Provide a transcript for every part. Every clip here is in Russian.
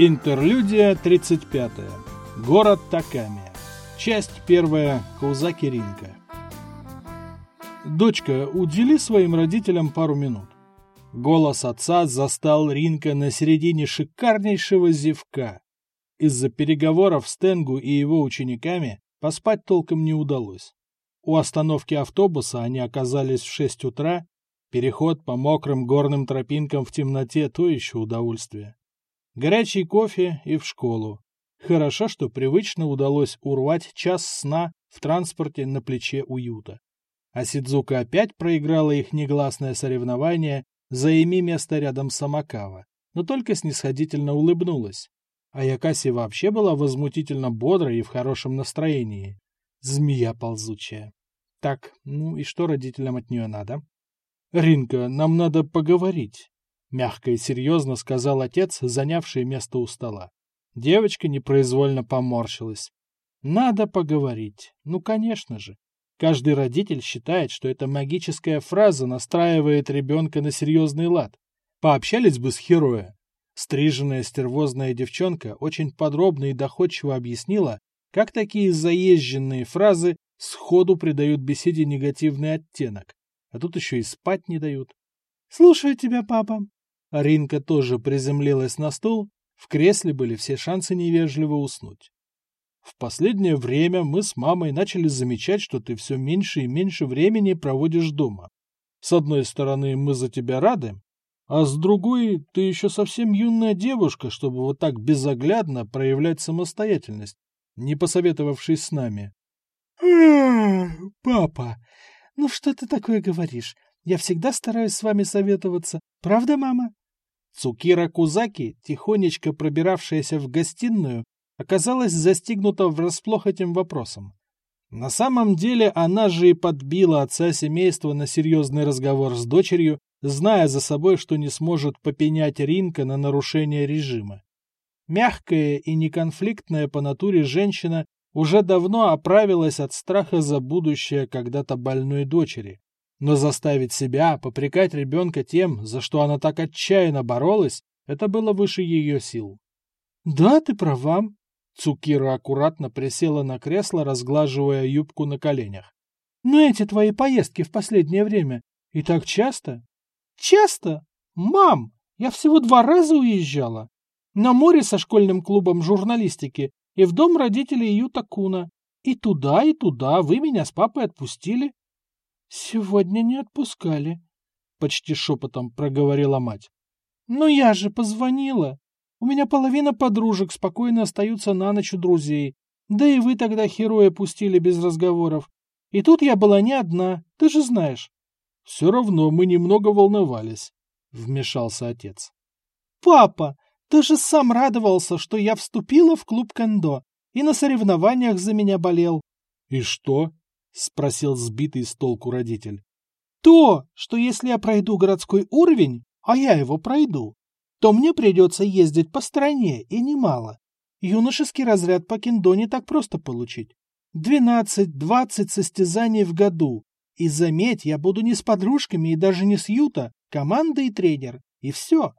Интерлюдия 35. Город Таками. Часть первая. Каузаки Ринка. «Дочка, удели своим родителям пару минут». Голос отца застал Ринка на середине шикарнейшего зевка. Из-за переговоров с Тенгу и его учениками поспать толком не удалось. У остановки автобуса они оказались в 6 утра. Переход по мокрым горным тропинкам в темноте – то еще удовольствие. Горячий кофе и в школу. Хорошо, что привычно удалось урвать час сна в транспорте на плече уюта. А Сидзука опять проиграла их негласное соревнование «Займи место рядом с Амакава», но только снисходительно улыбнулась. А Якаси вообще была возмутительно бодрой и в хорошем настроении. Змея ползучая. Так, ну и что родителям от нее надо? «Ринка, нам надо поговорить», — мягко и серьезно сказал отец, занявший место у стола. Девочка непроизвольно поморщилась. «Надо поговорить. Ну, конечно же. Каждый родитель считает, что эта магическая фраза настраивает ребенка на серьезный лад. Пообщались бы с Хероя. Стриженная стервозная девчонка очень подробно и доходчиво объяснила, как такие заезженные фразы сходу придают беседе негативный оттенок. А тут еще и спать не дают. «Слушаю тебя, папа». Ринка тоже приземлилась на стул. В кресле были все шансы невежливо уснуть. В последнее время мы с мамой начали замечать, что ты все меньше и меньше времени проводишь дома. С одной стороны, мы за тебя рады, а с другой, ты еще совсем юная девушка, чтобы вот так безоглядно проявлять самостоятельность, не посоветовавшись с нами. «Папа, ну что ты такое говоришь? Я всегда стараюсь с вами советоваться. Правда, мама?» Цукира Кузаки, тихонечко пробиравшаяся в гостиную, оказалась застигнута врасплох этим вопросом. На самом деле она же и подбила отца семейства на серьезный разговор с дочерью, зная за собой, что не сможет попенять Ринка на нарушение режима. Мягкая и неконфликтная по натуре женщина уже давно оправилась от страха за будущее когда-то больной дочери. Но заставить себя попрекать ребенка тем, за что она так отчаянно боролась, это было выше ее сил. «Да, ты права», Цукира аккуратно присела на кресло, разглаживая юбку на коленях. «Но эти твои поездки в последнее время и так часто?» «Часто? Мам, я всего два раза уезжала. На море со школьным клубом журналистики и в дом родителей Юта Куна. И туда, и туда вы меня с папой отпустили». «Сегодня не отпускали», — почти шепотом проговорила мать. «Ну я же позвонила. У меня половина подружек спокойно остаются на ночь у друзей. Да и вы тогда хероя пустили без разговоров. И тут я была не одна, ты же знаешь. Все равно мы немного волновались, — вмешался отец. Папа, ты же сам радовался, что я вступила в клуб кендо и на соревнованиях за меня болел. И что? — спросил сбитый с толку родитель. То, что если я пройду городской уровень, а я его пройду, то мне придется ездить по стране, и немало. Юношеский разряд по кендо не так просто получить. Двенадцать-двадцать состязаний в году. И заметь, я буду не с подружками и даже не с Юта, команда и тренер. И все.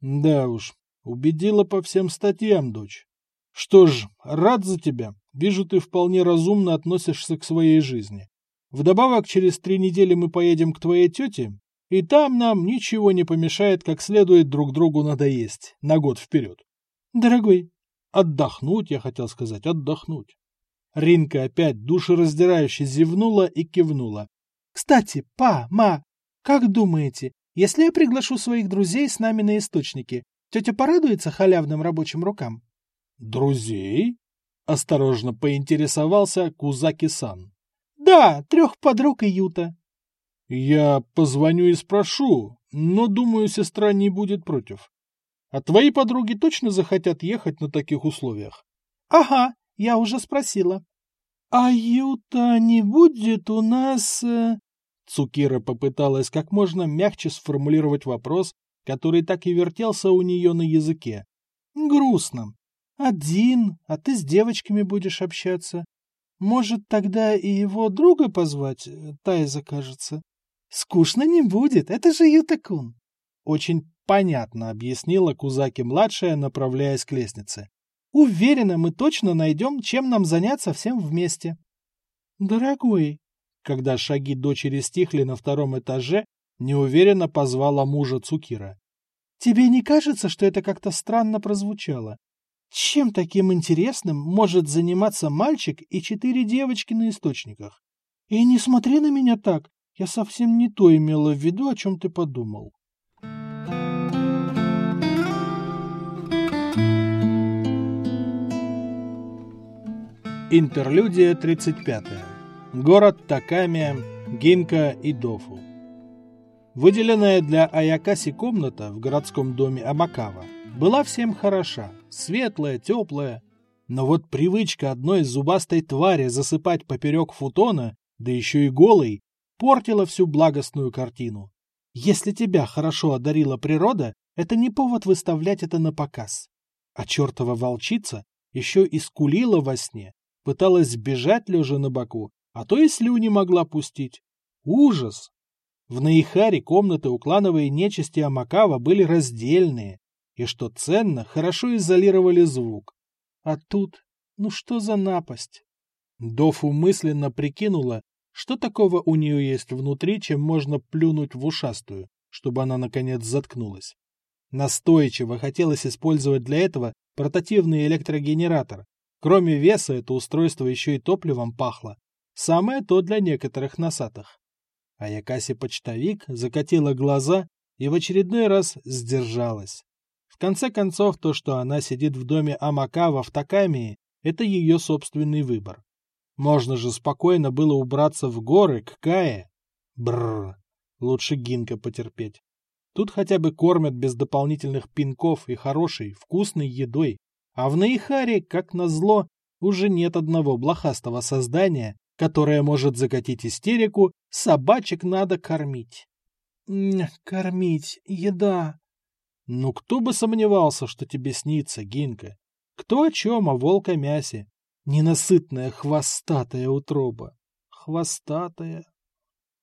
Да уж, убедила по всем статьям, дочь. Что ж, рад за тебя. Вижу, ты вполне разумно относишься к своей жизни. Вдобавок, через три недели мы поедем к твоей тете, и там нам ничего не помешает как следует друг другу надоесть на год вперед. Дорогой, отдохнуть, я хотел сказать, отдохнуть. Ринка опять душераздирающе зевнула и кивнула. Кстати, па, ма, как думаете, если я приглашу своих друзей с нами на источники, тетя порадуется халявным рабочим рукам? Друзей? Осторожно поинтересовался Кузаки-сан. Да, трех подруг и Юта. Я позвоню и спрошу, но, думаю, сестра не будет против. А твои подруги точно захотят ехать на таких условиях? Ага, я уже спросила. А Юта не будет у нас... Э, Цукира попыталась как можно мягче сформулировать вопрос, который так и вертелся у нее на языке. Грустно. Один, а ты с девочками будешь общаться. Может, тогда и его друга позвать, э, Тайза, кажется? Скучно не будет, это же Ютакун. Очень понятно, объяснила Кузаки-младшая, направляясь к лестнице. Уверена, мы точно найдем, чем нам заняться всем вместе. Дорогой, когда шаги дочери стихли на втором этаже, неуверенно позвала мужа Цукира. Тебе не кажется, что это как-то странно прозвучало? Чем таким интересным может заниматься мальчик и четыре девочки на источниках? И не смотри на меня так, я совсем не то имела в виду, о чем ты подумал. Интерлюдия 35. Город Такамия, Гинка и Дофу. Выделенная для Аякаси комната в городском доме Амакава была всем хороша, светлая, теплая. Но вот привычка одной зубастой твари засыпать поперек футона, да еще и голой, портила всю благостную картину. Если тебя хорошо одарила природа, это не повод выставлять это на показ. А чертова волчица еще и скулила во сне, пыталась сбежать лежа на боку, а то и слюни могла пустить. Ужас! В Наихаре комнаты у клановой нечисти Амакава были раздельные, и, что ценно, хорошо изолировали звук. А тут, ну что за напасть? Дофу мысленно прикинула, что такого у нее есть внутри, чем можно плюнуть в ушастую, чтобы она, наконец, заткнулась. Настойчиво хотелось использовать для этого портативный электрогенератор. Кроме веса, это устройство еще и топливом пахло. Самое то для некоторых носатых. А Якаси-почтовик закатила глаза и в очередной раз сдержалась. Конце концов, то, что она сидит в доме Амакава в Такамии, это ее собственный выбор. Можно же спокойно было убраться в горы к Кае. Бррр, лучше Гинка потерпеть. Тут хотя бы кормят без дополнительных пинков и хорошей, вкусной едой. А в Наихаре, как назло, уже нет одного блохастого создания, которая может закатить истерику, собачек надо кормить. Кормить, еда. Ну, кто бы сомневался, что тебе снится, Гинка? Кто о чем, о волк о мясе? Ненасытная хвостатая утроба. Хвостатая.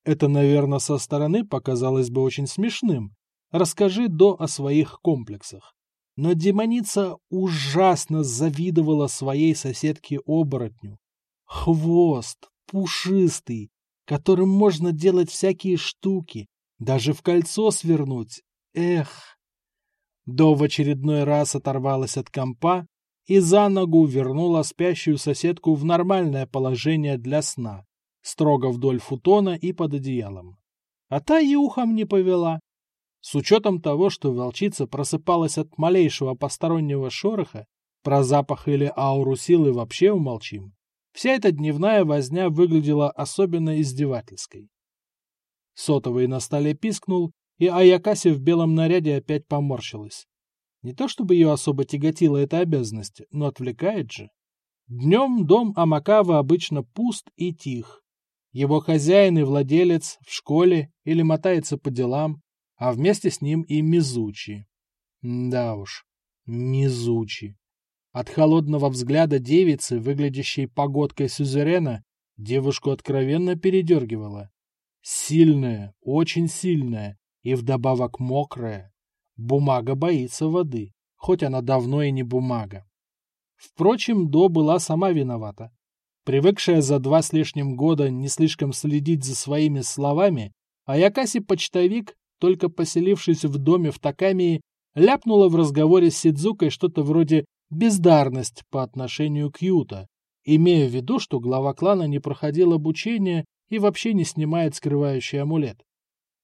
Это, наверное, со стороны показалось бы очень смешным. Расскажи до о своих комплексах. Но демоница ужасно завидовала своей соседке-оборотню. Хвост, пушистый, которым можно делать всякие штуки, даже в кольцо свернуть. Эх! До в очередной раз оторвалась от компа и за ногу вернула спящую соседку в нормальное положение для сна, строго вдоль футона и под одеялом. А та и ухом не повела. С учетом того, что волчица просыпалась от малейшего постороннего шороха, про запах или ауру силы вообще умолчим, Вся эта дневная возня выглядела особенно издевательской. Сотовый на столе пискнул, и Аякаси в белом наряде опять поморщилась. Не то чтобы ее особо тяготила эта обязанность, но отвлекает же. Днем дом Амакава обычно пуст и тих. Его хозяин и владелец в школе или мотается по делам, а вместе с ним и Мизучи. Да уж, Мизучи. От холодного взгляда девицы, выглядящей погодкой сюзерена, девушку откровенно передергивала. Сильная, очень сильная и вдобавок мокрая. Бумага боится воды, хоть она давно и не бумага. Впрочем, До была сама виновата. Привыкшая за два с лишним года не слишком следить за своими словами, Аякаси-почтовик, только поселившись в доме в Такамии, ляпнула в разговоре с Сидзукой что-то вроде бездарность по отношению к Юта, имея в виду, что глава клана не проходил обучение и вообще не снимает скрывающий амулет.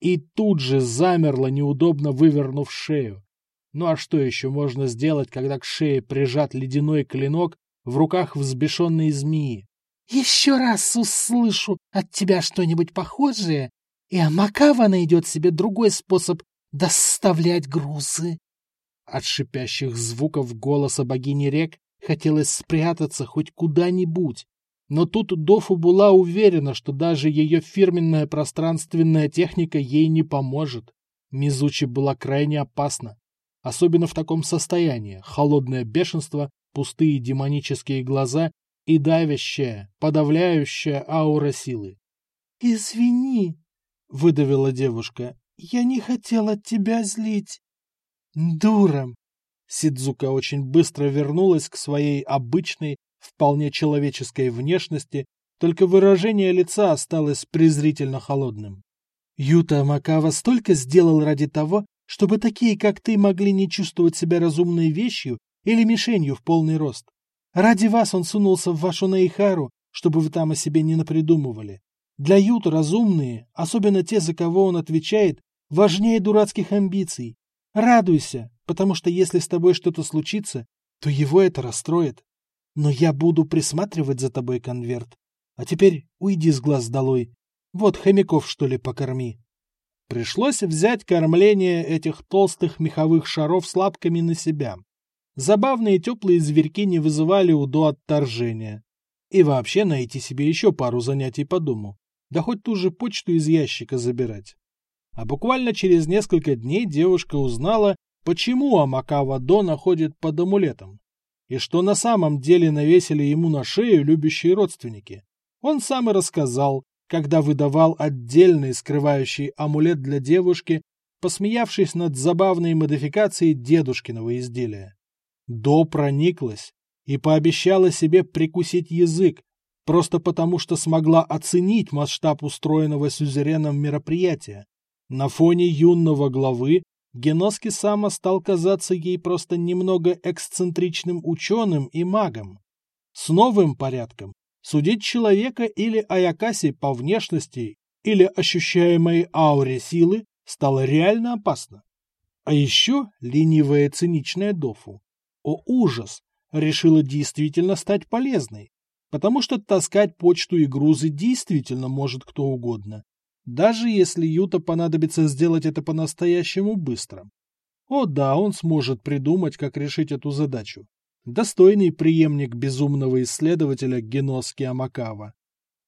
И тут же замерла, неудобно вывернув шею. Ну а что еще можно сделать, когда к шее прижат ледяной клинок в руках взбешенной змеи? «Еще раз услышу от тебя что-нибудь похожее, и Амакава найдет себе другой способ доставлять грузы». От шипящих звуков голоса богини рек хотелось спрятаться хоть куда-нибудь. Но тут Дофу была уверена, что даже ее фирменная пространственная техника ей не поможет. Мизучи была крайне опасна. Особенно в таком состоянии. Холодное бешенство, пустые демонические глаза и давящая, подавляющая аура силы. «Извини», — выдавила девушка, — «я не хотела тебя злить». Дура. Сидзука очень быстро вернулась к своей обычной, вполне человеческой внешности, только выражение лица осталось презрительно холодным. Юта Макава столько сделал ради того, чтобы такие, как ты, могли не чувствовать себя разумной вещью или мишенью в полный рост. Ради вас он сунулся в вашу Наихару, чтобы вы там о себе не напридумывали. Для Юта разумные, особенно те, за кого он отвечает, важнее дурацких амбиций. Радуйся, потому что если с тобой что-то случится, то его это расстроит. Но я буду присматривать за тобой, конверт. А теперь уйди с глаз долой. Вот хомяков, что ли, покорми. Пришлось взять кормление этих толстых меховых шаров с лапками на себя. Забавные теплые зверьки не вызывали у отторжения. И вообще найти себе еще пару занятий по дому. Да хоть ту же почту из ящика забирать. А буквально через несколько дней девушка узнала, почему Амакава До находит под амулетом. И что на самом деле навесили ему на шею любящие родственники. Он сам и рассказал, когда выдавал отдельный скрывающий амулет для девушки, посмеявшись над забавной модификацией дедушкиного изделия. До прониклась и пообещала себе прикусить язык, просто потому что смогла оценить масштаб устроенного сюзереном мероприятия. На фоне юного главы Геноски Сама стал казаться ей просто немного эксцентричным ученым и магом. С новым порядком судить человека или Аякаси по внешности или ощущаемой ауре силы стало реально опасно. А еще ленивая циничная Дофу. О ужас! Решила действительно стать полезной, потому что таскать почту и грузы действительно может кто угодно даже если Юта понадобится сделать это по-настоящему быстро. О да, он сможет придумать, как решить эту задачу. Достойный преемник безумного исследователя Геноски Амакава.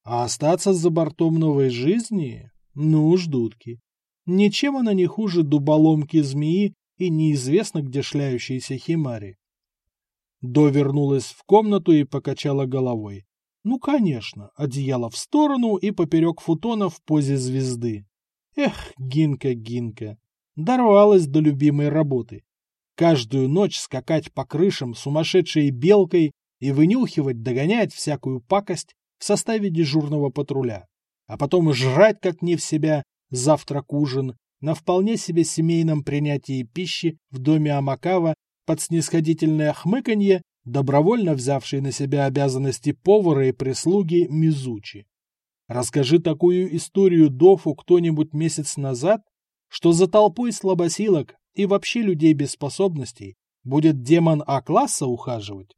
А остаться за бортом новой жизни? Ну, ждутки. Ничем она не хуже дуболомки змеи и неизвестно где шляющейся химари. До вернулась в комнату и покачала головой. Ну, конечно, одеяло в сторону и поперек футона в позе звезды. Эх, Гинка, Гинка, дорвалась до любимой работы. Каждую ночь скакать по крышам сумасшедшей белкой и вынюхивать, догонять всякую пакость в составе дежурного патруля. А потом жрать как не в себя завтрак-ужин на вполне себе семейном принятии пищи в доме Амакава под снисходительное хмыканье добровольно взявший на себя обязанности повара и прислуги Мизучи. Расскажи такую историю Дофу кто-нибудь месяц назад, что за толпой слабосилок и вообще людей без способностей будет демон А-класса ухаживать?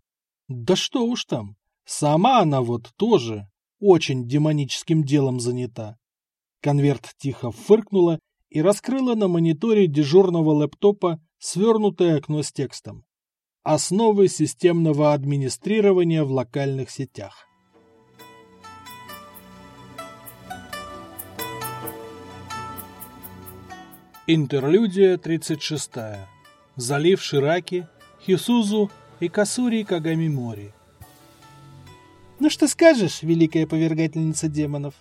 Да что уж там, сама она вот тоже очень демоническим делом занята. Конверт тихо фыркнула и раскрыла на мониторе дежурного лэптопа свернутое окно с текстом. Основы системного администрирования в локальных сетях. Интерлюдия 36. Залив Шираки, Хисузу и Касури Кагамимори. «Ну что скажешь, великая повергательница демонов?»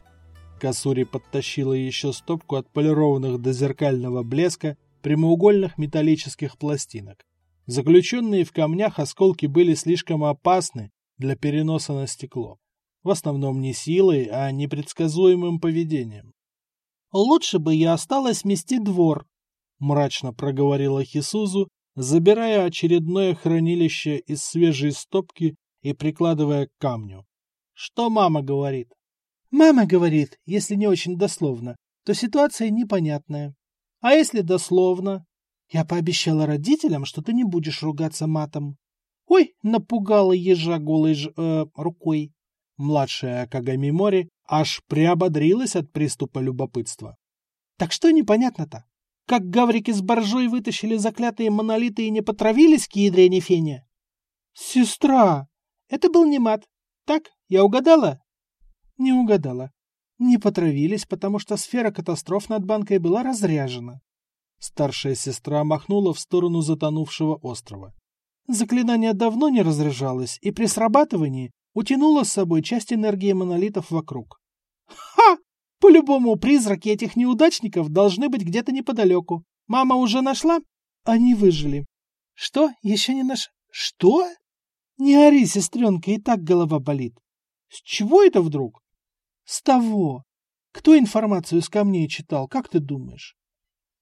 Касури подтащила еще стопку отполированных до зеркального блеска прямоугольных металлических пластинок. Заключенные в камнях осколки были слишком опасны для переноса на стекло. В основном не силой, а непредсказуемым поведением. «Лучше бы я осталась мести двор», — мрачно проговорила Хисузу, забирая очередное хранилище из свежей стопки и прикладывая к камню. «Что мама говорит?» «Мама говорит, если не очень дословно, то ситуация непонятная. А если дословно?» Я пообещала родителям, что ты не будешь ругаться матом. Ой, напугала ежа голой ж, э, рукой. Младшая Кагами Мори аж приободрилась от приступа любопытства. Так что непонятно-то? Как гаврики с боржой вытащили заклятые монолиты и не потравились к ядрене фене? Сестра! Это был не мат. Так, я угадала? Не угадала. Не потравились, потому что сфера катастроф над банкой была разряжена. Старшая сестра махнула в сторону затонувшего острова. Заклинание давно не разряжалось, и при срабатывании утянуло с собой часть энергии монолитов вокруг. «Ха! По-любому призраки этих неудачников должны быть где-то неподалеку. Мама уже нашла? Они выжили. Что? Еще не наш... Что? Не ори, сестренка, и так голова болит. С чего это вдруг? С того. Кто информацию с камней читал, как ты думаешь?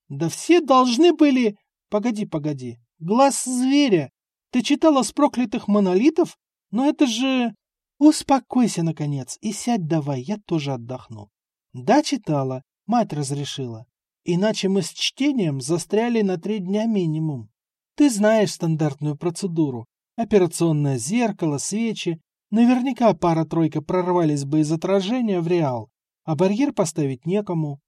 Да все должны были... Погоди, погоди. Глаз зверя. Ты читала с проклятых монолитов? Но это же... Успокойся, наконец, и сядь давай, я тоже отдохну. Да, читала. Мать разрешила. Иначе мы с чтением застряли на три дня минимум. Ты знаешь стандартную процедуру. Операционное зеркало, свечи. Наверняка пара-тройка прорвались бы из отражения в реал, а барьер поставить некому.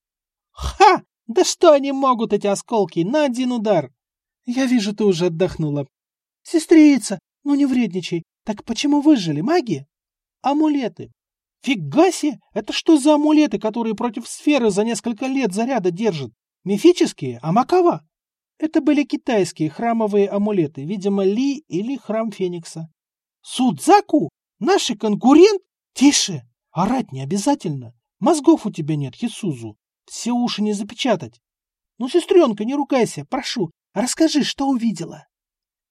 Ха! Да что они могут, эти осколки, на один удар? Я вижу, ты уже отдохнула. Сестрица, ну не вредничай. Так почему выжили? Маги? Амулеты. Фига! Это что за амулеты, которые против сферы за несколько лет заряда держат? Мифические? А макова? Это были китайские храмовые амулеты, видимо, Ли или храм Феникса. Судзаку? Наши конкурент? Тише! Орать не обязательно. Мозгов у тебя нет, Хисузу. Все уши не запечатать. Ну, сестренка, не ругайся, прошу, расскажи, что увидела.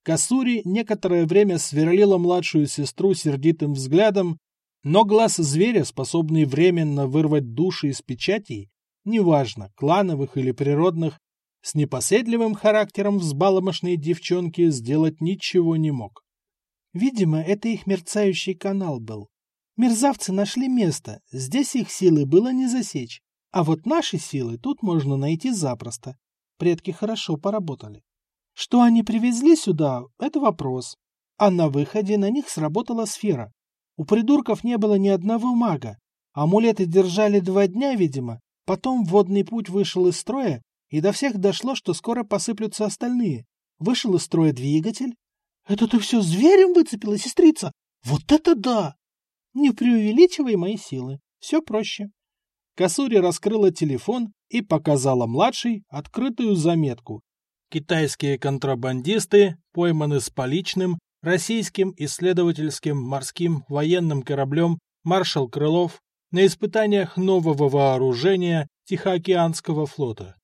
Касури некоторое время сверлила младшую сестру сердитым взглядом, но глаз зверя, способный временно вырвать души из печатей, неважно, клановых или природных, с непоседливым характером взбаломошной девчонки сделать ничего не мог. Видимо, это их мерцающий канал был. Мерзавцы нашли место, здесь их силы было не засечь, а вот наши силы тут можно найти запросто. Предки хорошо поработали. Что они привезли сюда, это вопрос. А на выходе на них сработала сфера. У придурков не было ни одного мага. Амулеты держали два дня, видимо. Потом водный путь вышел из строя, и до всех дошло, что скоро посыплются остальные. Вышел из строя двигатель. Это ты все зверем выцепила, сестрица? Вот это да! Не преувеличивай мои силы. Все проще. Касури раскрыла телефон и показала младшей открытую заметку. Китайские контрабандисты пойманы с поличным российским исследовательским морским военным кораблем «Маршал Крылов» на испытаниях нового вооружения Тихоокеанского флота.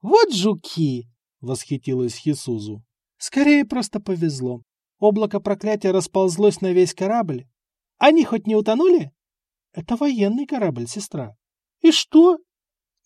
«Вот жуки!» — восхитилась Хисузу. «Скорее просто повезло. Облако проклятия расползлось на весь корабль. Они хоть не утонули?» «Это военный корабль, сестра». «И что?»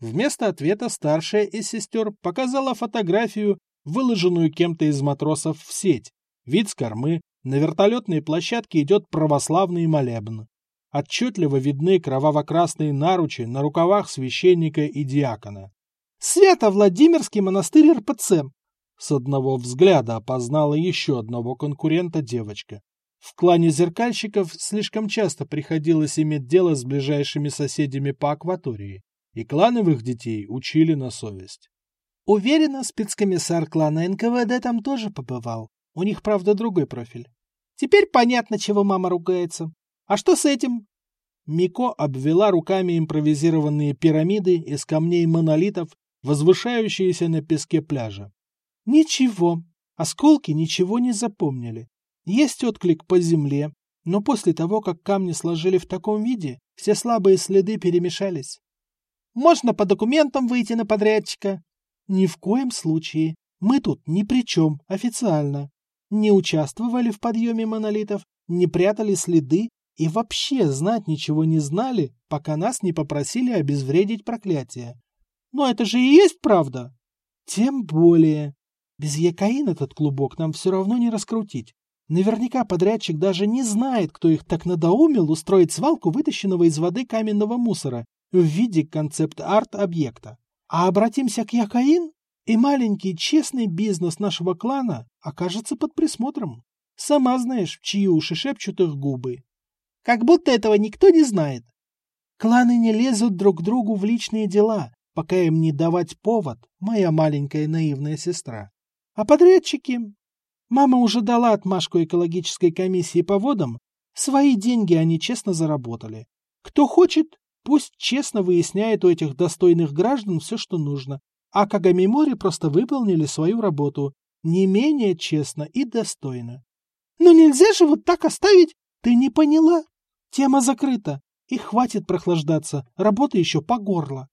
Вместо ответа старшая из сестер показала фотографию, выложенную кем-то из матросов в сеть. Вид с кормы, на вертолетной площадке идет православный молебн. Отчетливо видны кроваво-красные наручи на рукавах священника и диакона. Свято-Владимирский монастырь РПЦ. С одного взгляда опознала еще одного конкурента девочка. В клане зеркальщиков слишком часто приходилось иметь дело с ближайшими соседями по акватории, и клановых детей учили на совесть. Уверена, спецкомиссар клана НКВД там тоже побывал. У них, правда, другой профиль. Теперь понятно, чего мама ругается. А что с этим? Мико обвела руками импровизированные пирамиды из камней монолитов возвышающиеся на песке пляжа. Ничего, осколки ничего не запомнили. Есть отклик по земле, но после того, как камни сложили в таком виде, все слабые следы перемешались. Можно по документам выйти на подрядчика? Ни в коем случае. Мы тут ни при чем, официально. Не участвовали в подъеме монолитов, не прятали следы и вообще знать ничего не знали, пока нас не попросили обезвредить проклятие. Но это же и есть правда. Тем более. Без Якаин этот клубок нам все равно не раскрутить. Наверняка подрядчик даже не знает, кто их так надоумил устроить свалку вытащенного из воды каменного мусора в виде концепт-арт-объекта. А обратимся к Якаин, и маленький честный бизнес нашего клана окажется под присмотром. Сама знаешь, в чьи уши шепчут их губы. Как будто этого никто не знает. Кланы не лезут друг к другу в личные дела, пока им не давать повод, моя маленькая наивная сестра. А подрядчики? Мама уже дала отмашку экологической комиссии по водам. Свои деньги они честно заработали. Кто хочет, пусть честно выясняет у этих достойных граждан все, что нужно. А Кагамимори просто выполнили свою работу. Не менее честно и достойно. Но нельзя же вот так оставить. Ты не поняла? Тема закрыта. И хватит прохлаждаться. Работа еще по горло.